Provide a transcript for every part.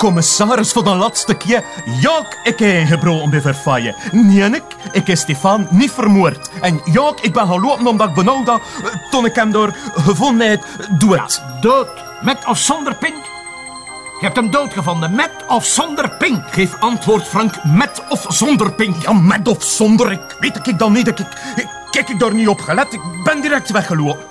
commissaris voor de laatste keer. Ja, ik heb ingebroken bij Verfaille. Nee, ik, ik heb Stefan niet vermoord. En ja, ik ben gelopen omdat ik benauwd had eh, toen ik hem door gevonden. Doe het. Dood, met of zonder pink? Je hebt hem doodgevonden, met of zonder pink? Geef antwoord, Frank, met of zonder pink. Ja, met of zonder, ik weet ik dan niet. Ik, ik, ik, kijk ik daar niet op gelet. Ik ben direct weggelopen.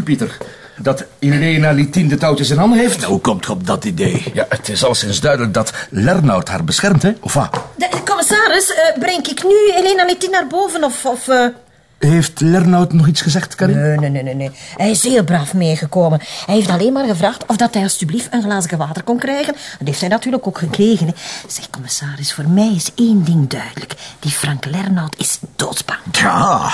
U, Pieter? Dat Elena Litin de touwtjes in handen heeft? Hoe komt je op dat idee? Ja, het is al sinds duidelijk dat Lernout haar beschermt, hè? Of wat? De, commissaris, uh, breng ik nu Elena Litin naar boven of... of uh... Heeft Lernout nog iets gezegd, Karin? Nee, nee, nee, nee, nee. Hij is heel braaf meegekomen. Hij heeft alleen maar gevraagd of dat hij alsjeblieft een glazen water kon krijgen. Dat heeft hij natuurlijk ook gekregen. Hè. Zeg, commissaris, voor mij is één ding duidelijk. Die Frank Lernout is doodsbang. Ja,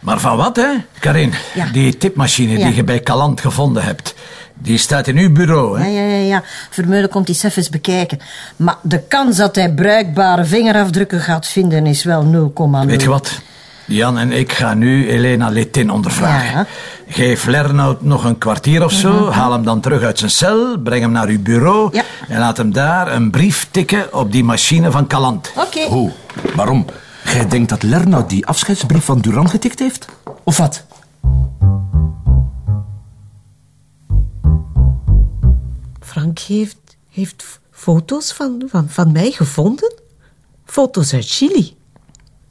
maar van wat, hè, Karin? Ja. Die tipmachine die je bij Calant gevonden hebt. Die staat in uw bureau, hè? Ja, ja, ja. ja. Vermeulen komt die eens bekijken. Maar de kans dat hij bruikbare vingerafdrukken gaat vinden is wel 0,0. Weet je wat? Jan en ik gaan nu Elena Letin ondervragen. Ja. Geef Lernout nog een kwartier of zo. Haal hem dan terug uit zijn cel. Breng hem naar uw bureau. Ja. En laat hem daar een brief tikken op die machine van Calant. Oké. Hoe? Waarom? Jij denkt dat Lernout die afscheidsbrief van Duran getikt heeft? Of wat? Frank heeft, heeft foto's van, van, van mij gevonden? Foto's uit Chili.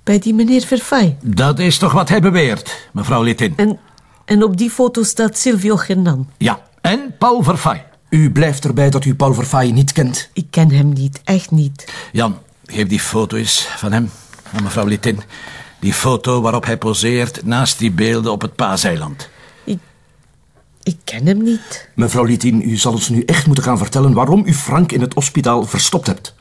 Bij die meneer Verfay. Dat is toch wat hij beweert, mevrouw Letin? En, en op die foto staat Silvio Gernan. Ja, en Paul Verfay. U blijft erbij dat u Paul Verfaille niet kent. Ik ken hem niet, echt niet. Jan, geef die foto eens van hem aan mevrouw Letin. Die foto waarop hij poseert naast die beelden op het Paaseiland. Ik, ik ken hem niet. Mevrouw Litin, u zal ons nu echt moeten gaan vertellen waarom u Frank in het hospitaal verstopt hebt.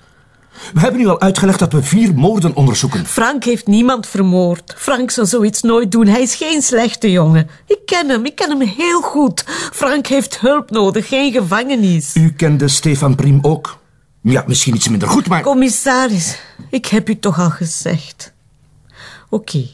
We hebben u al uitgelegd dat we vier moorden onderzoeken. Frank heeft niemand vermoord. Frank zou zoiets nooit doen. Hij is geen slechte jongen. Ik ken hem, ik ken hem heel goed. Frank heeft hulp nodig, geen gevangenis. U kende Stefan Prim ook. Ja, misschien iets minder goed, maar... Commissaris, ik heb u toch al gezegd. Oké,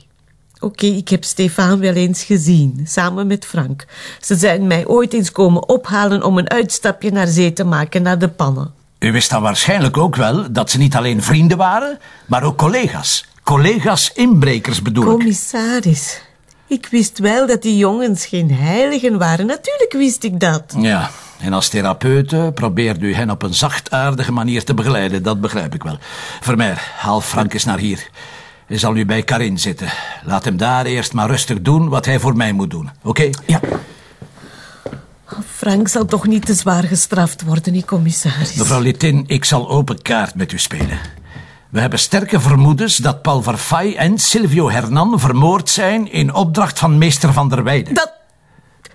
oké, ik heb Stefan wel eens gezien, samen met Frank. Ze zijn mij ooit eens komen ophalen om een uitstapje naar zee te maken, naar de pannen. U wist dan waarschijnlijk ook wel dat ze niet alleen vrienden waren, maar ook collega's. Collega's inbrekers bedoel ik. Commissaris, ik wist wel dat die jongens geen heiligen waren. Natuurlijk wist ik dat. Ja, en als therapeute probeert u hen op een zachtaardige manier te begeleiden, dat begrijp ik wel. Vermeer, haal Frank eens naar hier. Hij zal nu bij Karin zitten. Laat hem daar eerst maar rustig doen wat hij voor mij moet doen, oké? Ja, Frank zal toch niet te zwaar gestraft worden, die commissaris. Mevrouw Litin, ik zal open kaart met u spelen. We hebben sterke vermoedens dat Paul Verfay en Silvio Hernan vermoord zijn in opdracht van meester Van der Weijden. Dat,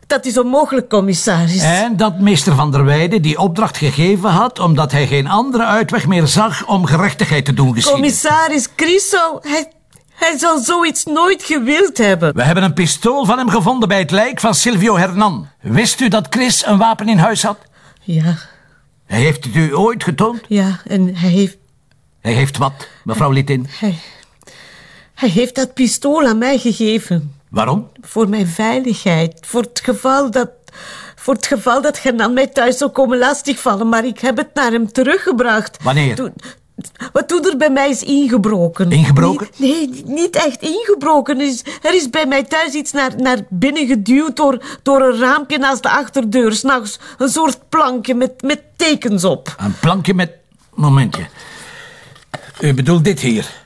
dat is onmogelijk, commissaris. En dat meester Van der Weijden die opdracht gegeven had omdat hij geen andere uitweg meer zag om gerechtigheid te doen geschieden. Commissaris Criso, hij, hij zal zoiets nooit gewild hebben. We hebben een pistool van hem gevonden bij het lijk van Silvio Hernan. Wist u dat Chris een wapen in huis had? Ja, Hij heeft het u ooit getoond? ja, en hij heeft, Hij heeft wat, mevrouw Litin? hij, hij heeft dat pistool aan mij gegeven. Waarom? Voor mijn veiligheid. Voor het geval dat... Voor het geval dat Gernan mij thuis zou komen lastigvallen. Maar ik heb het naar hem teruggebracht. Wanneer? Toen, wat toen er bij mij is ingebroken. Ingebroken? Nee, nee, niet echt ingebroken. Er is, er is bij mij thuis iets naar, naar binnen geduwd door, door een raampje naast de achterdeur. S'nachts een soort plankje met, met tekens op. Een plankje met... Momentje. U bedoelt dit hier?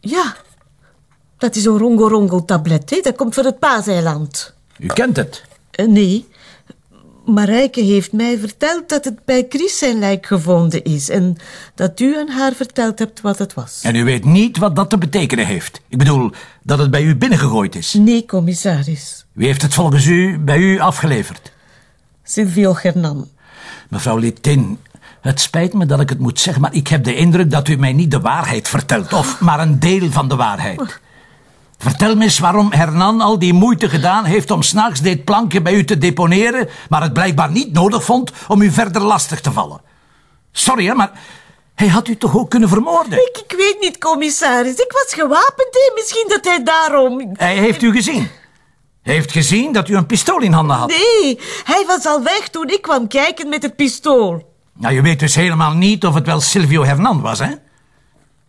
Ja, dat is een rongo-rongo-tablet. hè. Dat komt van het Paaseiland. U kent het. Eh, nee, Marijke heeft mij verteld dat het bij Chris zijn lijk gevonden is... en dat u aan haar verteld hebt wat het was. En u weet niet wat dat te betekenen heeft. Ik bedoel, dat het bij u binnengegooid is. Nee, commissaris. Wie heeft het volgens u bij u afgeleverd? Silvio Gernan. Mevrouw Litin, het spijt me dat ik het moet zeggen, maar ik heb de indruk dat u mij niet de waarheid vertelt, of maar een deel van de waarheid. Vertel me eens waarom Hernan al die moeite gedaan heeft om s'nachts dit plankje bij u te deponeren, maar het blijkbaar niet nodig vond om u verder lastig te vallen. Sorry, hè, maar hij had u toch ook kunnen vermoorden? Ik, ik weet niet, commissaris. Ik was gewapend, hè. Misschien dat hij daarom... Hij heeft u gezien. Hij heeft gezien dat u een pistool in handen had. Nee, hij was al weg toen ik kwam kijken met het pistool. Nou, je weet dus helemaal niet of het wel Silvio Hernan was, hè?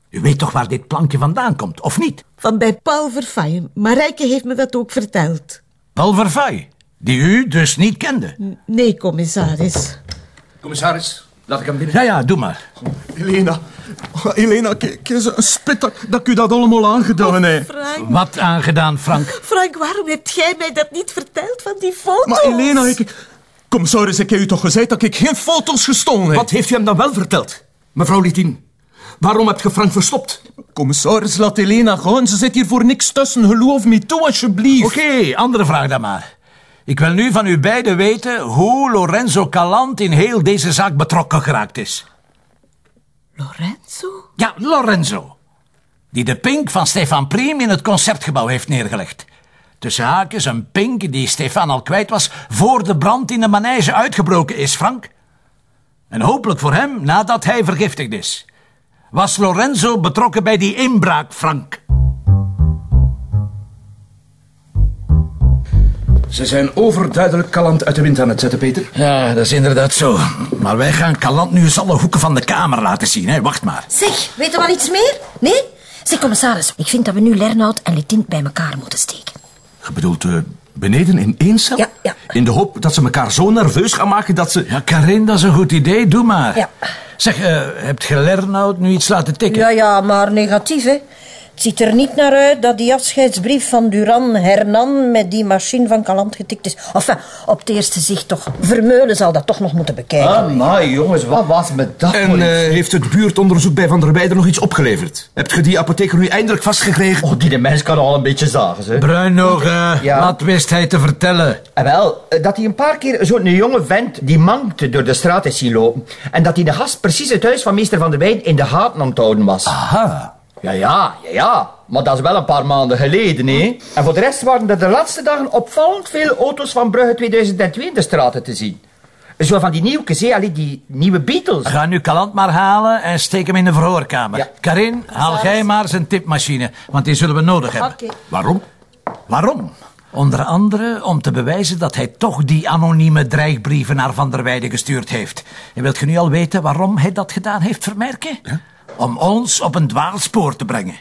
U weet toch waar dit plankje vandaan komt, of niet? Van bij Paul Verfayen. Marijke heeft me dat ook verteld. Paul Vervaille, die u dus niet kende. N- Nee, commissaris. Commissaris, laat ik hem binnen. Ja, ja, doe maar. Elena, oh, Elena, kijk eens, een spit dat, dat ik u dat allemaal aangedaan heb. Frank, Wat aangedaan, Frank? Frank, waarom hebt jij mij dat niet verteld van die foto's? Maar Elena, ik... Commissaris, ik heb u toch gezegd dat ik geen foto's gestolen heb? Wat heeft u hem dan wel verteld? Mevrouw Litien, waarom hebt je Frank verstopt? Commissaris, laat Elena gaan. Ze zit hier voor niks tussen. Geloof me toe, alsjeblieft. Oké, andere vraag dan maar. Ik wil nu van u beiden weten hoe Lorenzo Calant in heel deze zaak betrokken geraakt is. Lorenzo? Ja, Lorenzo. Die de pink van Stefan Priem in het concertgebouw heeft neergelegd. Tussen haakjes een pink die Stefan al kwijt was voor de brand in de manege uitgebroken is, Frank. En hopelijk voor hem nadat hij vergiftigd is. Was Lorenzo betrokken bij die inbraak, Frank? Ze zijn overduidelijk kalant uit de wind aan het zetten, Peter. Ja, dat is inderdaad zo. Maar wij gaan Calant nu eens alle hoeken van de kamer laten zien, hè. Wacht maar. Zeg, weet je wel iets meer? Nee? Zeg, commissaris, ik vind dat we nu Lernout en Letint bij elkaar moeten steken. Je bedoelt eh, beneden in één cel? Ja, ja. In de hoop dat ze elkaar zo nerveus gaan maken dat ze... Ja, Karin, dat is een goed idee. Doe maar. Ja. Zeg, eh, hebt je Lernout nu iets laten tikken? Ja, ja, maar negatief, hè. Het ziet er niet naar uit dat die afscheidsbrief van Duran Hernan met die machine van Calant getikt is. Enfin, op het eerste zicht toch. Vermeulen zal dat toch nog moeten bekijken. Ah, maar jongens, wat was met dat? En eh, heeft het buurtonderzoek bij Van der Weijden nog iets opgeleverd? Hebt je die apotheker nu eindelijk vastgekregen? Oh, die de mens kan al een beetje zagen, hè. Bruinogen, Ja. wat wist hij te vertellen? En wel, eh, dat hij een paar keer zo'n jonge vent die mankte door de straat is zien lopen. En dat hij de gast precies het huis van meester Van der Wijn in de gaten aan het houden was. Aha. Ja, ja, ja, ja. Maar dat is wel een paar maanden geleden, hè. En voor de rest waren er de laatste dagen opvallend veel auto's van Brugge 2002 in de straten te zien. Zo van die nieuwtjes, hè, allee, die nieuwe Beatles. Ga nu Calant maar halen en steek hem in de verhoorkamer. Ja. Karin, haal jij maar zijn tipmachine, want die zullen we nodig hebben. Oké. Waarom? Waarom? Onder andere om te bewijzen dat hij toch die anonieme dreigbrieven naar Van der Weijden gestuurd heeft. En wilt je nu al weten waarom hij dat gedaan heeft, Vermerken? Om ons op een dwaalspoor te brengen.